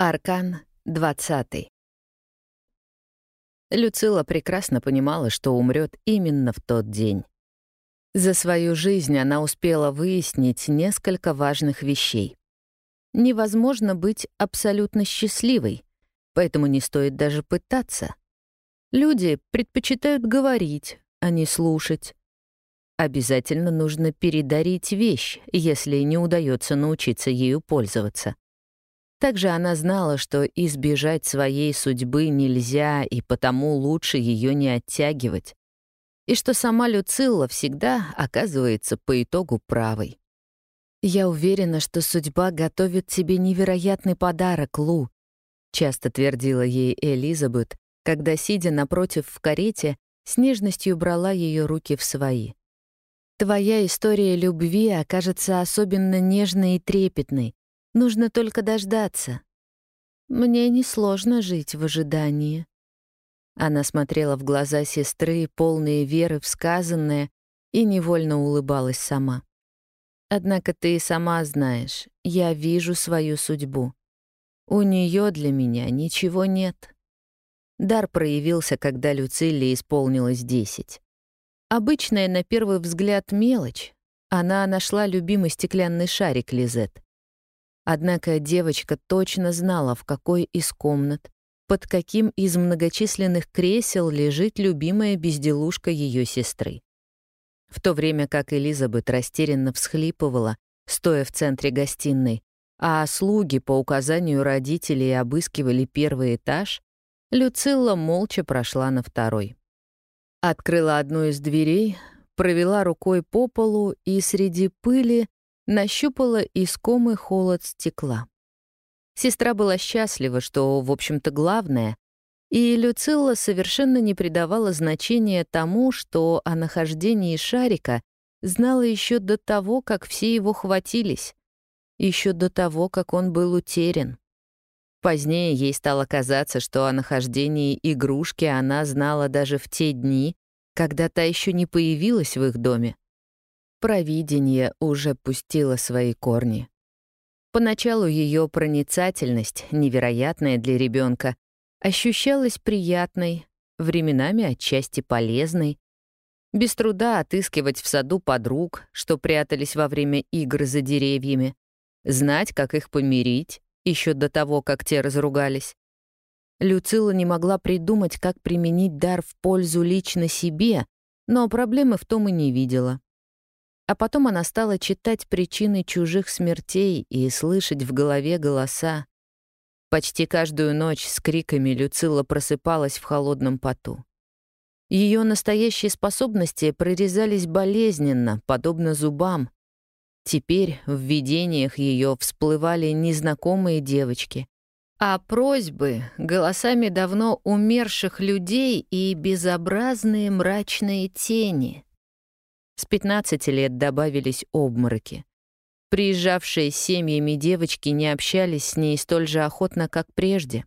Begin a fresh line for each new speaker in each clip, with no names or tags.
Аркан 20. Люцила прекрасно понимала, что умрет именно в тот день. За свою жизнь она успела выяснить несколько важных вещей. Невозможно быть абсолютно счастливой, поэтому не стоит даже пытаться. Люди предпочитают говорить, а не слушать. Обязательно нужно передарить вещь, если не удается научиться ею пользоваться. Также она знала, что избежать своей судьбы нельзя, и потому лучше ее не оттягивать. И что сама Люцилла всегда оказывается по итогу правой. «Я уверена, что судьба готовит тебе невероятный подарок, Лу», — часто твердила ей Элизабет, когда, сидя напротив в карете, с нежностью брала ее руки в свои. «Твоя история любви окажется особенно нежной и трепетной, Нужно только дождаться. Мне несложно жить в ожидании. Она смотрела в глаза сестры, полные веры в сказанное, и невольно улыбалась сама. Однако ты и сама знаешь, я вижу свою судьбу. У нее для меня ничего нет. Дар проявился, когда Люцилле исполнилось десять. Обычная на первый взгляд мелочь. Она нашла любимый стеклянный шарик Лизет. Однако девочка точно знала, в какой из комнат, под каким из многочисленных кресел лежит любимая безделушка ее сестры. В то время как Элизабет растерянно всхлипывала, стоя в центре гостиной, а слуги по указанию родителей обыскивали первый этаж, Люцилла молча прошла на второй. Открыла одну из дверей, провела рукой по полу и среди пыли нащупала искомый холод стекла. Сестра была счастлива, что, в общем-то, главное, и Люцилла совершенно не придавала значения тому, что о нахождении шарика знала еще до того, как все его хватились, еще до того, как он был утерян. Позднее ей стало казаться, что о нахождении игрушки она знала даже в те дни, когда та еще не появилась в их доме. Провидение уже пустило свои корни. Поначалу ее проницательность, невероятная для ребенка, ощущалась приятной, временами отчасти полезной. Без труда отыскивать в саду подруг, что прятались во время игр за деревьями, знать, как их помирить, еще до того, как те разругались. Люцила не могла придумать, как применить дар в пользу лично себе, но проблемы в том и не видела. А потом она стала читать причины чужих смертей и слышать в голове голоса. Почти каждую ночь с криками Люцилла просыпалась в холодном поту. Ее настоящие способности прорезались болезненно, подобно зубам. Теперь в видениях ее всплывали незнакомые девочки, а просьбы — голосами давно умерших людей и безобразные мрачные тени — с 15 лет добавились обмороки. Приезжавшие с семьями девочки не общались с ней столь же охотно, как прежде.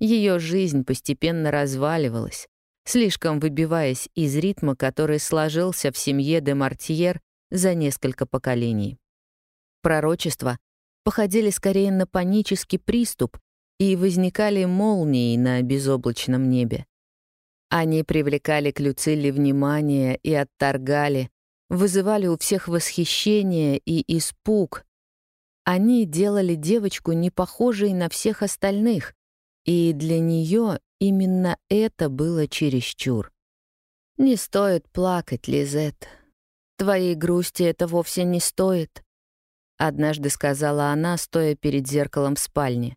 Ее жизнь постепенно разваливалась, слишком выбиваясь из ритма, который сложился в семье де Мартьер за несколько поколений. Пророчества походили скорее на панический приступ и возникали молнией на безоблачном небе. Они привлекали к Люцилле внимание и отторгали, вызывали у всех восхищение и испуг. Они делали девочку не похожей на всех остальных, и для нее именно это было чересчур. «Не стоит плакать, Лизет. Твоей грусти это вовсе не стоит», — однажды сказала она, стоя перед зеркалом в спальне.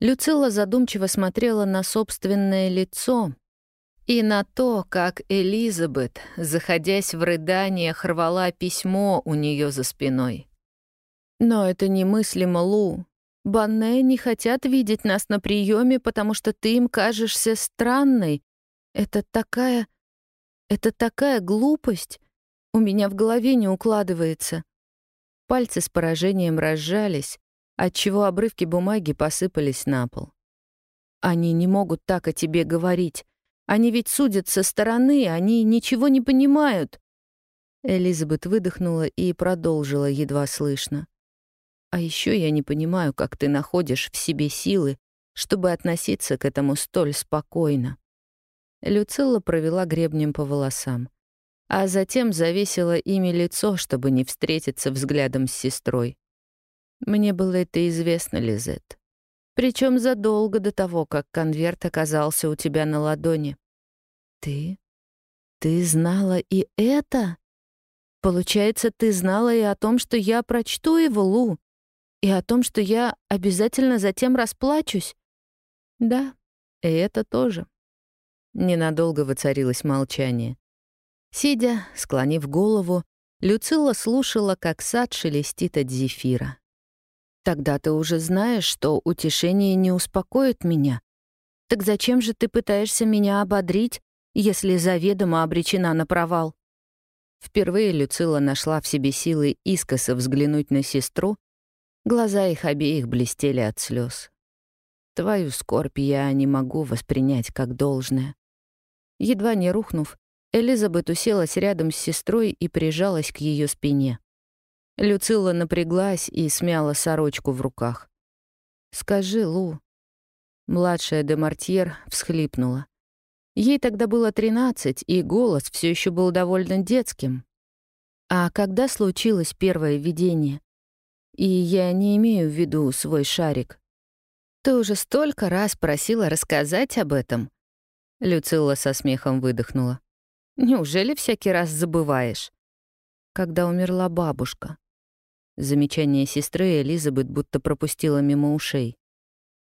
Люцилла задумчиво смотрела на собственное лицо, и на то, как Элизабет, заходясь в рыданиях, рвала письмо у нее за спиной. «Но это немыслимо, Лу. Банне не хотят видеть нас на приеме, потому что ты им кажешься странной. Это такая... это такая глупость. У меня в голове не укладывается». Пальцы с поражением разжались, отчего обрывки бумаги посыпались на пол. «Они не могут так о тебе говорить. Они ведь судят со стороны, они ничего не понимают. Элизабет выдохнула и продолжила едва слышно. А еще я не понимаю, как ты находишь в себе силы, чтобы относиться к этому столь спокойно. Люцилла провела гребнем по волосам, а затем завесила ими лицо, чтобы не встретиться взглядом с сестрой. Мне было это известно, Лизет. Причем задолго до того, как конверт оказался у тебя на ладони. Ты? Ты знала и это? Получается, ты знала и о том, что я прочту его, Лу, и о том, что я обязательно затем расплачусь? Да, и это тоже. Ненадолго воцарилось молчание. Сидя, склонив голову, Люцилла слушала, как сад шелестит от зефира. Тогда ты уже знаешь, что утешение не успокоит меня. Так зачем же ты пытаешься меня ободрить, если заведомо обречена на провал?» Впервые Люцила нашла в себе силы искоса взглянуть на сестру. Глаза их обеих блестели от слез. Твою скорбь я не могу воспринять как должное. Едва не рухнув, Элизабет уселась рядом с сестрой и прижалась к ее спине. Люцилла напряглась и смяла сорочку в руках. «Скажи, Лу». Младшая де Мартьер всхлипнула. Ей тогда было тринадцать, и голос все еще был довольно детским. А когда случилось первое видение? И я не имею в виду свой шарик. Ты уже столько раз просила рассказать об этом. Люцилла со смехом выдохнула. Неужели всякий раз забываешь? Когда умерла бабушка. Замечание сестры Элизабет будто пропустила мимо ушей.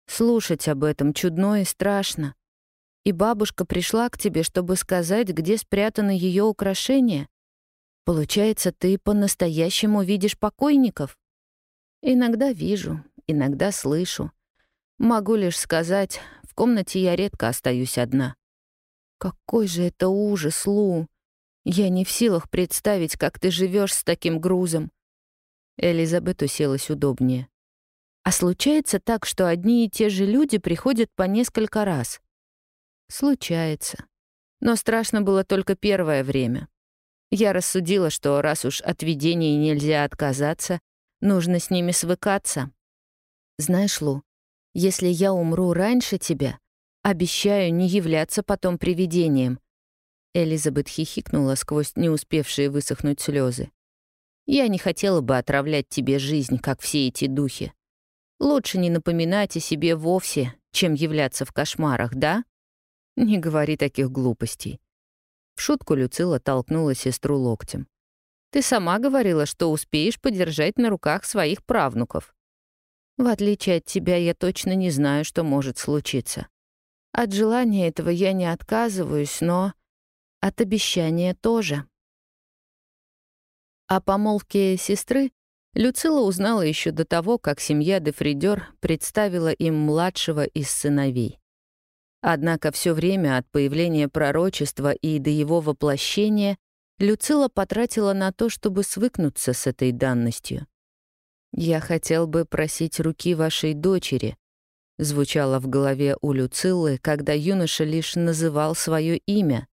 «Слушать об этом чудно и страшно. И бабушка пришла к тебе, чтобы сказать, где спрятаны ее украшения. Получается, ты по-настоящему видишь покойников?» «Иногда вижу, иногда слышу. Могу лишь сказать, в комнате я редко остаюсь одна». «Какой же это ужас, Лу! Я не в силах представить, как ты живешь с таким грузом. Элизабет уселась удобнее. «А случается так, что одни и те же люди приходят по несколько раз?» «Случается. Но страшно было только первое время. Я рассудила, что раз уж от видений нельзя отказаться, нужно с ними свыкаться. Знаешь, Лу, если я умру раньше тебя, обещаю не являться потом привидением». Элизабет хихикнула сквозь не успевшие высохнуть слезы. Я не хотела бы отравлять тебе жизнь, как все эти духи. Лучше не напоминать о себе вовсе, чем являться в кошмарах, да? Не говори таких глупостей. В шутку Люцила толкнула сестру локтем. Ты сама говорила, что успеешь подержать на руках своих правнуков. В отличие от тебя, я точно не знаю, что может случиться. От желания этого я не отказываюсь, но от обещания тоже. О помолвке сестры Люцила узнала еще до того, как семья де Фридер представила им младшего из сыновей. Однако все время от появления пророчества и до его воплощения Люцила потратила на то, чтобы свыкнуться с этой данностью. «Я хотел бы просить руки вашей дочери», звучало в голове у Люцилы, когда юноша лишь называл свое имя.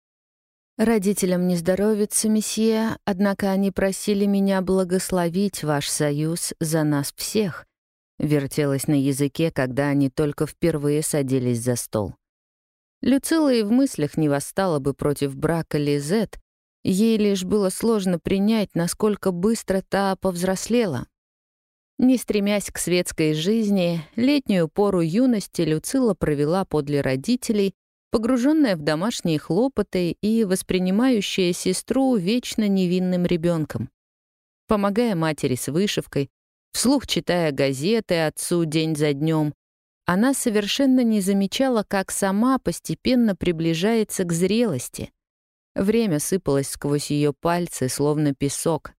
Родителям не здоровится, месье, однако они просили меня благословить ваш союз за нас всех. Вертелась на языке, когда они только впервые садились за стол. Люцила и в мыслях не восстала бы против брака Лизет, ей лишь было сложно принять, насколько быстро та повзрослела. Не стремясь к светской жизни, летнюю пору юности Люцила провела подле родителей, погруженная в домашние хлопоты и воспринимающая сестру вечно невинным ребенком. Помогая матери с вышивкой, вслух читая газеты отцу день за днем, она совершенно не замечала, как сама постепенно приближается к зрелости. Время сыпалось сквозь ее пальцы, словно песок.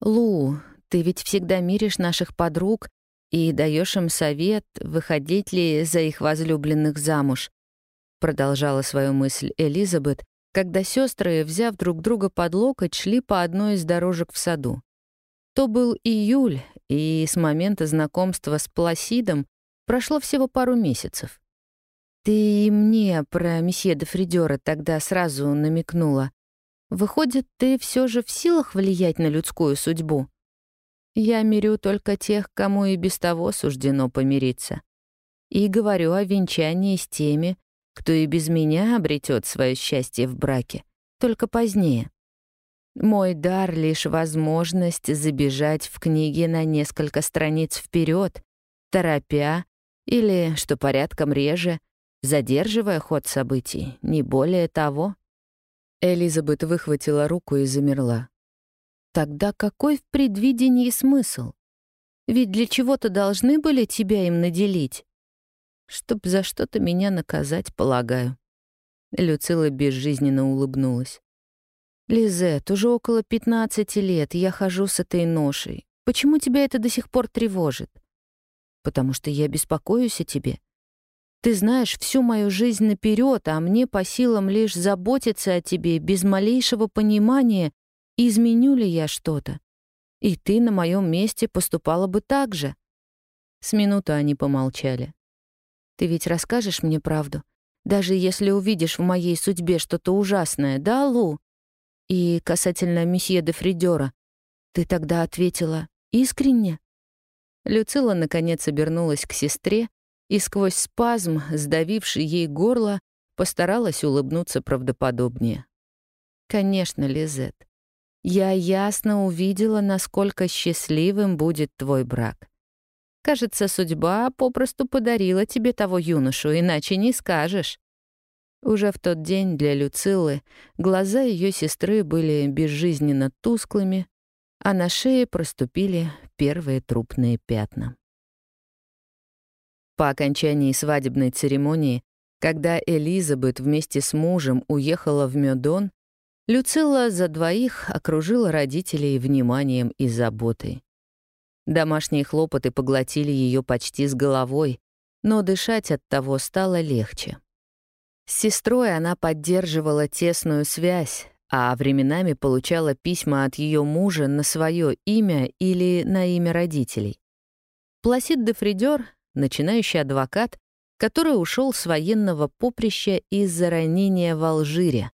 «Лу, ты ведь всегда миришь наших подруг и даешь им совет, выходить ли за их возлюбленных замуж продолжала свою мысль Элизабет, когда сестры, взяв друг друга под локоть, шли по одной из дорожек в саду. То был июль, и с момента знакомства с Пласидом прошло всего пару месяцев. «Ты мне про месье де Фридера тогда сразу намекнула. Выходит, ты все же в силах влиять на людскую судьбу?» Я мирю только тех, кому и без того суждено помириться. И говорю о венчании с теми, кто и без меня обретет свое счастье в браке, только позднее. Мой дар — лишь возможность забежать в книге на несколько страниц вперед, торопя или, что порядком реже, задерживая ход событий, не более того. Элизабет выхватила руку и замерла. Тогда какой в предвидении смысл? Ведь для чего-то должны были тебя им наделить. Чтоб за что-то меня наказать, полагаю. Люцила безжизненно улыбнулась. «Лизет, уже около 15 лет я хожу с этой ношей. Почему тебя это до сих пор тревожит?» «Потому что я беспокоюсь о тебе. Ты знаешь всю мою жизнь наперед, а мне по силам лишь заботиться о тебе без малейшего понимания, изменю ли я что-то. И ты на моем месте поступала бы так же». С минуту они помолчали. Ты ведь расскажешь мне правду? Даже если увидишь в моей судьбе что-то ужасное, да, Лу? И касательно месье де Фридера, ты тогда ответила искренне? Люцила наконец обернулась к сестре и сквозь спазм, сдавивший ей горло, постаралась улыбнуться правдоподобнее. «Конечно, Лизет, я ясно увидела, насколько счастливым будет твой брак. Кажется, судьба попросту подарила тебе того юношу, иначе не скажешь». Уже в тот день для Люцилы глаза ее сестры были безжизненно тусклыми, а на шее проступили первые трупные пятна. По окончании свадебной церемонии, когда Элизабет вместе с мужем уехала в Мёдон, Люцилла за двоих окружила родителей вниманием и заботой. Домашние хлопоты поглотили ее почти с головой, но дышать от того стало легче. С сестрой она поддерживала тесную связь, а временами получала письма от ее мужа на свое имя или на имя родителей. Пласид де Фридер, начинающий адвокат, который ушел с военного поприща из-за ранения в Алжире,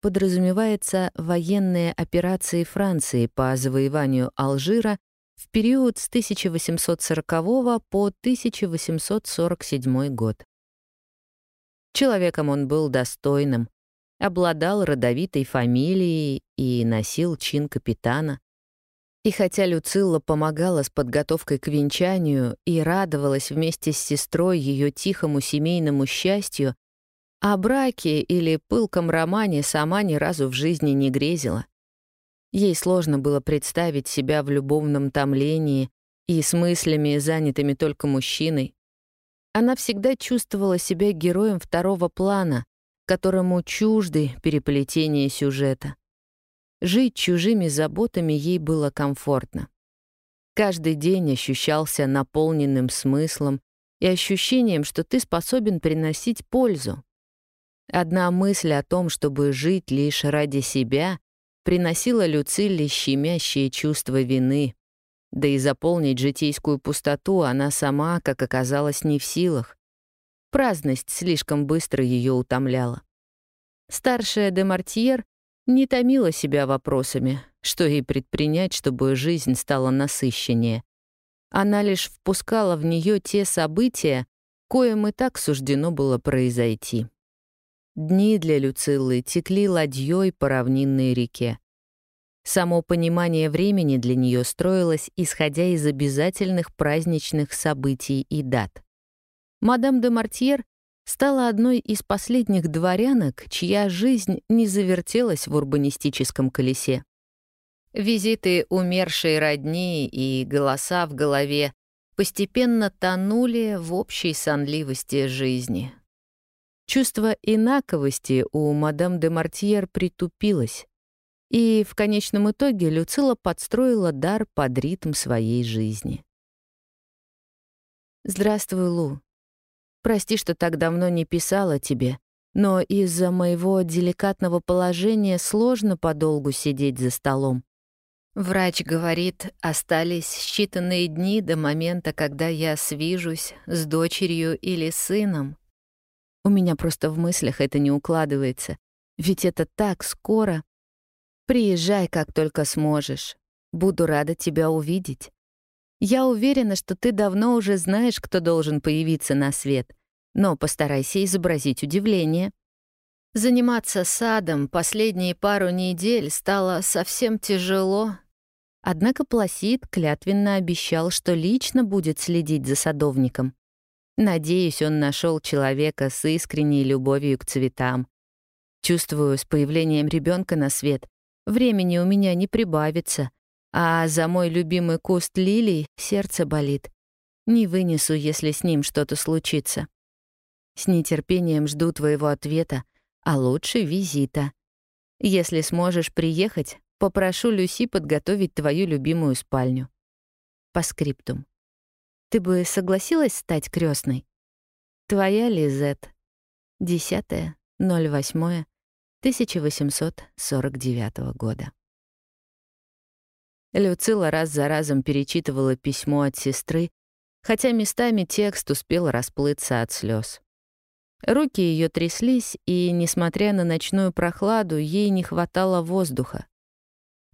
подразумевается военные операции Франции по завоеванию Алжира в период с 1840 по 1847 год. Человеком он был достойным, обладал родовитой фамилией и носил чин капитана. И хотя Люцилла помогала с подготовкой к венчанию и радовалась вместе с сестрой ее тихому семейному счастью, о браке или пылком романе сама ни разу в жизни не грезила. Ей сложно было представить себя в любовном томлении и с мыслями, занятыми только мужчиной. Она всегда чувствовала себя героем второго плана, которому чужды переплетение сюжета. Жить чужими заботами ей было комфортно. Каждый день ощущался наполненным смыслом и ощущением, что ты способен приносить пользу. Одна мысль о том, чтобы жить лишь ради себя, приносила Люцилле щемящее чувство вины. Да и заполнить житейскую пустоту она сама, как оказалось, не в силах. Праздность слишком быстро ее утомляла. Старшая де Мартьер не томила себя вопросами, что ей предпринять, чтобы жизнь стала насыщеннее. Она лишь впускала в нее те события, коим и так суждено было произойти. Дни для Люциллы текли ладьей по равнинной реке. Само понимание времени для нее строилось, исходя из обязательных праздничных событий и дат. Мадам де Мартьер стала одной из последних дворянок, чья жизнь не завертелась в урбанистическом колесе. Визиты умершей родни и голоса в голове постепенно тонули в общей сонливости жизни, Чувство инаковости у мадам де Мартьер притупилось, и в конечном итоге Люцила подстроила дар под ритм своей жизни. «Здравствуй, Лу. Прости, что так давно не писала тебе, но из-за моего деликатного положения сложно подолгу сидеть за столом. Врач говорит, остались считанные дни до момента, когда я свижусь с дочерью или сыном. У меня просто в мыслях это не укладывается. Ведь это так скоро. Приезжай, как только сможешь. Буду рада тебя увидеть. Я уверена, что ты давно уже знаешь, кто должен появиться на свет, но постарайся изобразить удивление. Заниматься садом последние пару недель стало совсем тяжело. Однако Пласид клятвенно обещал, что лично будет следить за садовником. Надеюсь, он нашел человека с искренней любовью к цветам. Чувствую, с появлением ребенка на свет времени у меня не прибавится, а за мой любимый куст лилий сердце болит. Не вынесу, если с ним что-то случится. С нетерпением жду твоего ответа — а лучше визита. Если сможешь приехать, попрошу Люси подготовить твою любимую спальню. По скриптум. Ты бы согласилась стать крестной? Твоя Лизет. 10.08.1849 года. Люцила раз за разом перечитывала письмо от сестры, хотя местами текст успел расплыться от слез. Руки ее тряслись, и, несмотря на ночную прохладу, ей не хватало воздуха.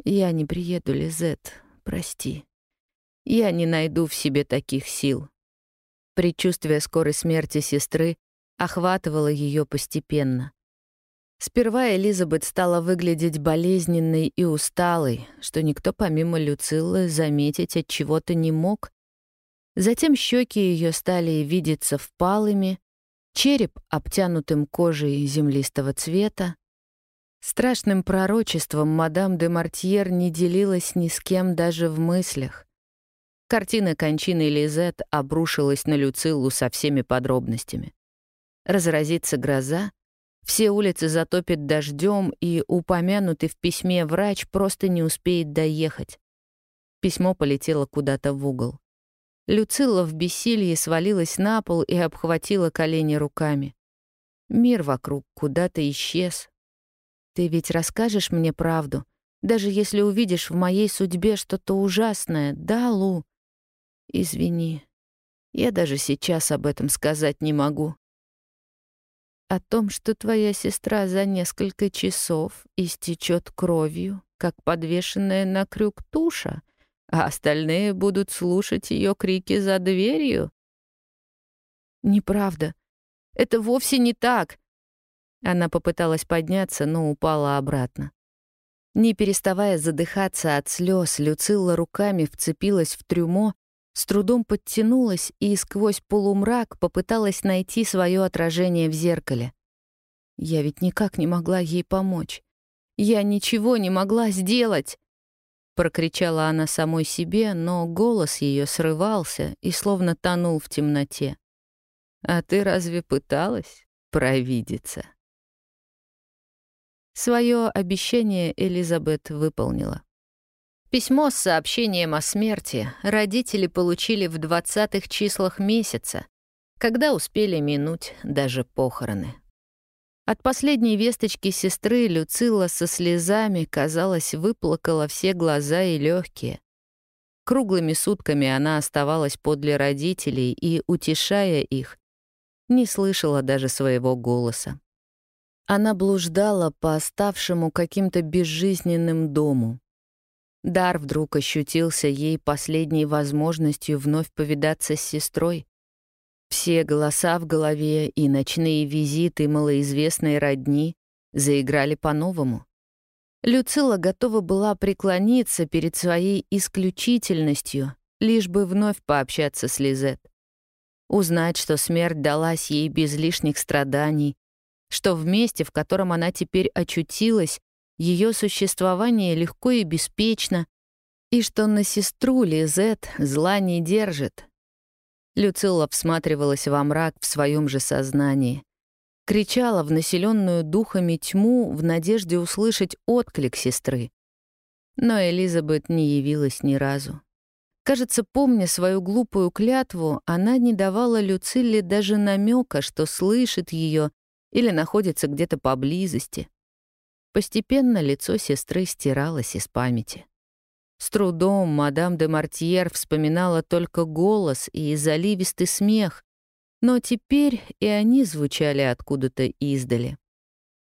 «Я не приеду, Лизет, прости. Я не найду в себе таких сил». Предчувствие скорой смерти сестры охватывало ее постепенно. Сперва Элизабет стала выглядеть болезненной и усталой, что никто помимо Люциллы заметить от чего-то не мог. Затем щеки ее стали видеться впалыми, череп обтянутым кожей землистого цвета. Страшным пророчеством мадам де Мартьер не делилась ни с кем даже в мыслях. Картина кончины Лизет обрушилась на Люциллу со всеми подробностями. Разразится гроза, все улицы затопит дождем, и упомянутый в письме врач просто не успеет доехать. Письмо полетело куда-то в угол. Люцилла в бессилии свалилась на пол и обхватила колени руками. Мир вокруг куда-то исчез. Ты ведь расскажешь мне правду, даже если увидишь в моей судьбе что-то ужасное, да, Лу? Извини, я даже сейчас об этом сказать не могу. О том, что твоя сестра за несколько часов истечет кровью, как подвешенная на крюк туша — а остальные будут слушать ее крики за дверью? Неправда. Это вовсе не так. Она попыталась подняться, но упала обратно. Не переставая задыхаться от слез, Люцилла руками вцепилась в трюмо, с трудом подтянулась и сквозь полумрак попыталась найти свое отражение в зеркале. Я ведь никак не могла ей помочь. Я ничего не могла сделать. Прокричала она самой себе, но голос ее срывался и словно тонул в темноте. «А ты разве пыталась провидеться?» Свое обещание Элизабет выполнила. Письмо с сообщением о смерти родители получили в двадцатых числах месяца, когда успели минуть даже похороны. От последней весточки сестры Люцила со слезами, казалось, выплакала все глаза и легкие. Круглыми сутками она оставалась подле родителей и, утешая их, не слышала даже своего голоса. Она блуждала по оставшему каким-то безжизненным дому. Дар вдруг ощутился ей последней возможностью вновь повидаться с сестрой. Все голоса в голове и ночные визиты малоизвестной родни заиграли по-новому. Люцила готова была преклониться перед своей исключительностью, лишь бы вновь пообщаться с Лизет. Узнать, что смерть далась ей без лишних страданий, что в месте, в котором она теперь очутилась, ее существование легко и беспечно, и что на сестру Лизет зла не держит, Люцилла всматривалась во мрак в своем же сознании. Кричала в населенную духами тьму в надежде услышать отклик сестры. Но Элизабет не явилась ни разу. Кажется, помня свою глупую клятву, она не давала Люцилле даже намека, что слышит ее или находится где-то поблизости. Постепенно лицо сестры стиралось из памяти. С трудом мадам де Мартьер вспоминала только голос и заливистый смех, но теперь и они звучали откуда-то издали.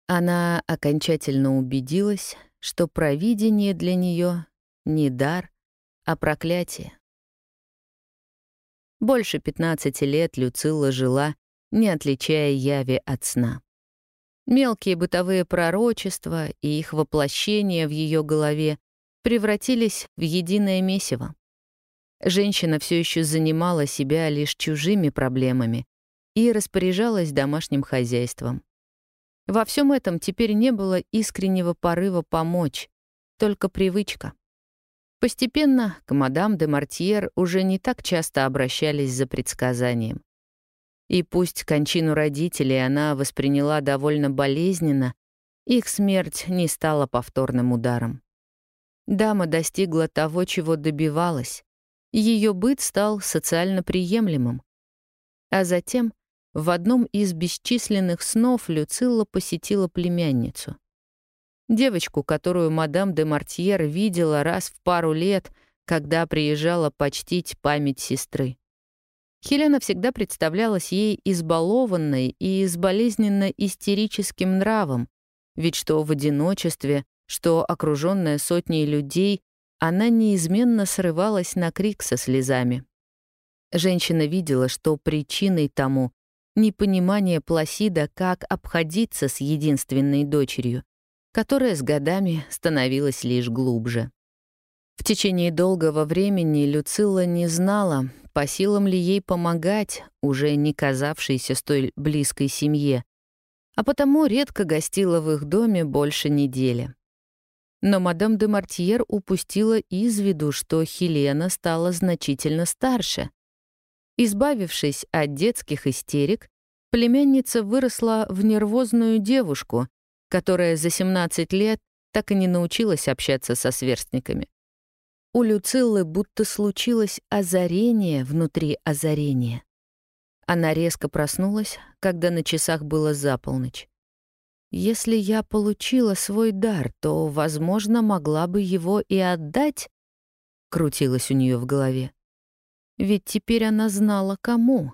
Она окончательно убедилась, что провидение для нее не дар, а проклятие. Больше 15 лет Люцилла жила, не отличая яви от сна. Мелкие бытовые пророчества и их воплощение в ее голове превратились в единое месиво. Женщина все еще занимала себя лишь чужими проблемами и распоряжалась домашним хозяйством. Во всем этом теперь не было искреннего порыва помочь, только привычка. Постепенно к мадам де Мартьер уже не так часто обращались за предсказанием. И пусть кончину родителей она восприняла довольно болезненно, их смерть не стала повторным ударом. Дама достигла того, чего добивалась. Ее быт стал социально приемлемым. А затем в одном из бесчисленных снов Люцилла посетила племянницу. Девочку, которую мадам де Мартьер видела раз в пару лет, когда приезжала почтить память сестры. Хелена всегда представлялась ей избалованной и с болезненно-истерическим нравом, ведь что в одиночестве, что окруженная сотней людей, она неизменно срывалась на крик со слезами. Женщина видела, что причиной тому — непонимание Пласида, как обходиться с единственной дочерью, которая с годами становилась лишь глубже. В течение долгого времени Люцилла не знала, по силам ли ей помогать, уже не казавшейся столь близкой семье, а потому редко гостила в их доме больше недели. Но мадам де Мартьер упустила из виду, что Хелена стала значительно старше. Избавившись от детских истерик, племянница выросла в нервозную девушку, которая за 17 лет так и не научилась общаться со сверстниками. У Люциллы будто случилось озарение внутри озарения. Она резко проснулась, когда на часах было за полночь. Если я получила свой дар, то, возможно, могла бы его и отдать, крутилось у нее в голове. Ведь теперь она знала, кому.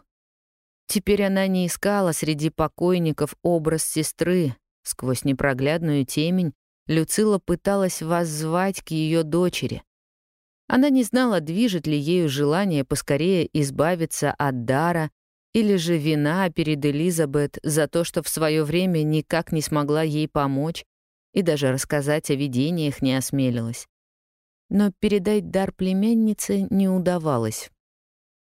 Теперь она не искала среди покойников образ сестры. Сквозь непроглядную темень Люцила пыталась воззвать к ее дочери. Она не знала, движет ли ею желание поскорее избавиться от дара, или же вина перед Элизабет за то, что в свое время никак не смогла ей помочь и даже рассказать о видениях не осмелилась. Но передать дар племяннице не удавалось.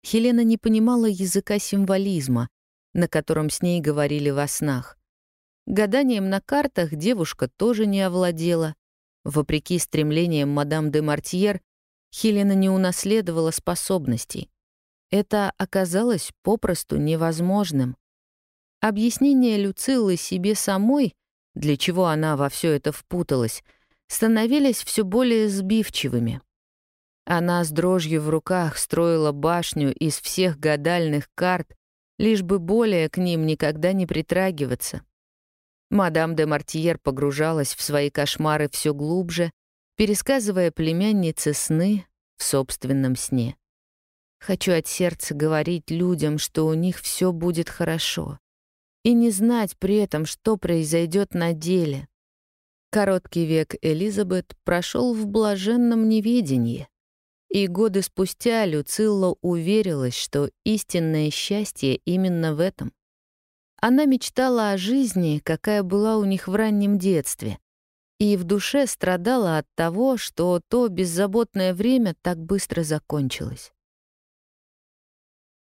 Хелена не понимала языка символизма, на котором с ней говорили во снах. Гаданием на картах девушка тоже не овладела. Вопреки стремлениям мадам де Мартьер, Хелена не унаследовала способностей. Это оказалось попросту невозможным. Объяснение Люциллы себе самой, для чего она во все это впуталась, становились все более сбивчивыми. Она с дрожью в руках строила башню из всех гадальных карт, лишь бы более к ним никогда не притрагиваться. Мадам де Мартьер погружалась в свои кошмары все глубже, пересказывая племяннице сны в собственном сне. Хочу от сердца говорить людям, что у них все будет хорошо, и не знать при этом, что произойдет на деле. Короткий век Элизабет прошел в блаженном неведении, и годы спустя Люцилла уверилась, что истинное счастье именно в этом. Она мечтала о жизни, какая была у них в раннем детстве, и в душе страдала от того, что то беззаботное время так быстро закончилось.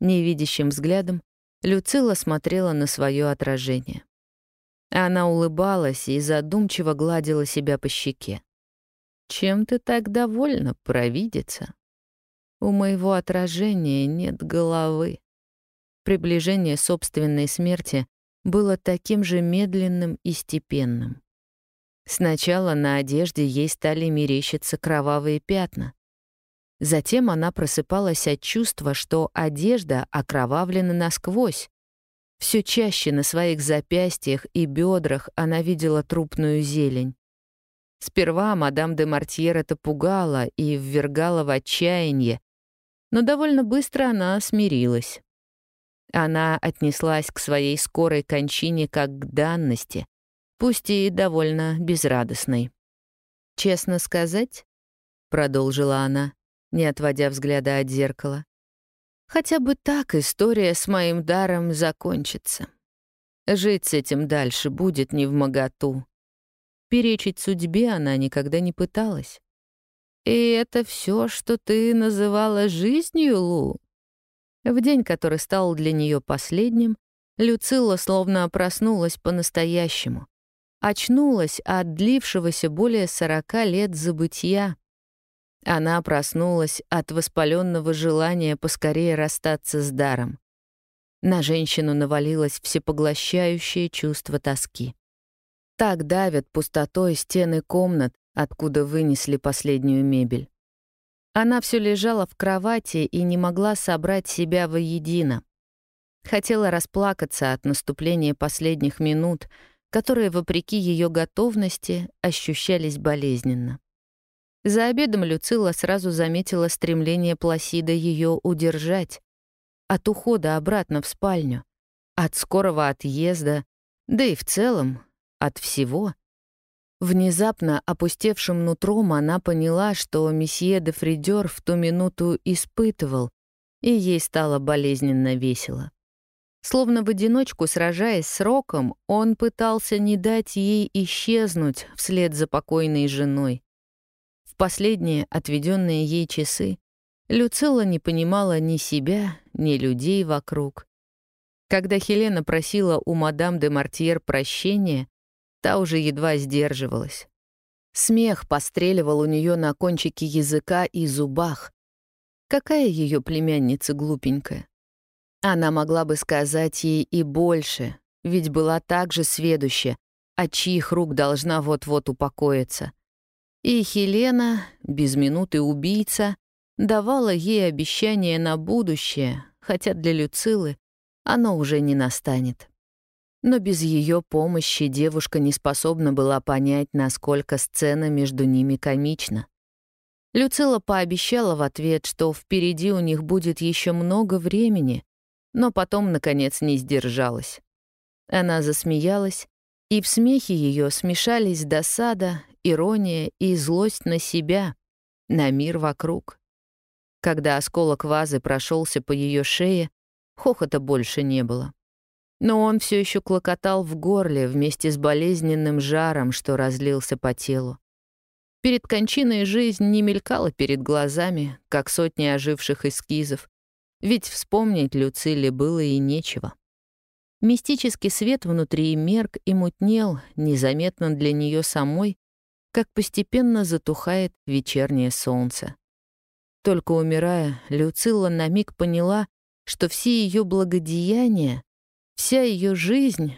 Невидящим взглядом Люцила смотрела на свое отражение. Она улыбалась и задумчиво гладила себя по щеке. «Чем ты так довольна, провидица? У моего отражения нет головы». Приближение собственной смерти было таким же медленным и степенным. Сначала на одежде ей стали мерещиться кровавые пятна. Затем она просыпалась от чувства, что одежда окровавлена насквозь. Все чаще на своих запястьях и бедрах она видела трупную зелень. Сперва мадам де Мартьер это пугало и ввергало в отчаяние, но довольно быстро она смирилась. Она отнеслась к своей скорой кончине как к данности, пусть и довольно безрадостной. Честно сказать, продолжила она, не отводя взгляда от зеркала. «Хотя бы так история с моим даром закончится. Жить с этим дальше будет не в моготу. Перечить судьбе она никогда не пыталась. И это все, что ты называла жизнью, Лу? В день, который стал для нее последним, Люцилла словно проснулась по-настоящему. Очнулась от длившегося более сорока лет забытия. Она проснулась от воспаленного желания поскорее расстаться с даром. На женщину навалилось всепоглощающее чувство тоски. Так давят пустотой стены комнат, откуда вынесли последнюю мебель. Она все лежала в кровати и не могла собрать себя воедино. Хотела расплакаться от наступления последних минут, которые, вопреки ее готовности, ощущались болезненно. За обедом Люцила сразу заметила стремление Пласида ее удержать. От ухода обратно в спальню, от скорого отъезда, да и в целом от всего — Внезапно опустевшим нутром она поняла, что месье де Фридер в ту минуту испытывал, и ей стало болезненно весело. Словно в одиночку сражаясь с Роком, он пытался не дать ей исчезнуть вслед за покойной женой. В последние отведенные ей часы Люцилла не понимала ни себя, ни людей вокруг. Когда Хелена просила у мадам де Мартьер прощения, Та уже едва сдерживалась. Смех постреливал у нее на кончике языка и зубах. Какая ее племянница глупенькая. Она могла бы сказать ей и больше, ведь была так же сведуща, от чьих рук должна вот-вот упокоиться. И Хелена, без минуты убийца, давала ей обещание на будущее, хотя для Люцилы оно уже не настанет. Но без ее помощи девушка не способна была понять, насколько сцена между ними комична. Люцила пообещала в ответ, что впереди у них будет еще много времени, но потом, наконец, не сдержалась. Она засмеялась, и в смехе ее смешались досада, ирония и злость на себя, на мир вокруг. Когда осколок вазы прошелся по ее шее, хохота больше не было. Но он все еще клокотал в горле вместе с болезненным жаром, что разлился по телу. Перед кончиной жизнь не мелькала перед глазами, как сотни оживших эскизов, ведь вспомнить Люциле было и нечего. Мистический свет внутри мерк и мутнел, незаметно для нее самой, как постепенно затухает вечернее солнце. Только умирая, Люцилла на миг поняла, что все ее благодеяния Вся ее жизнь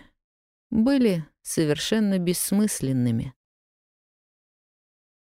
были совершенно бессмысленными.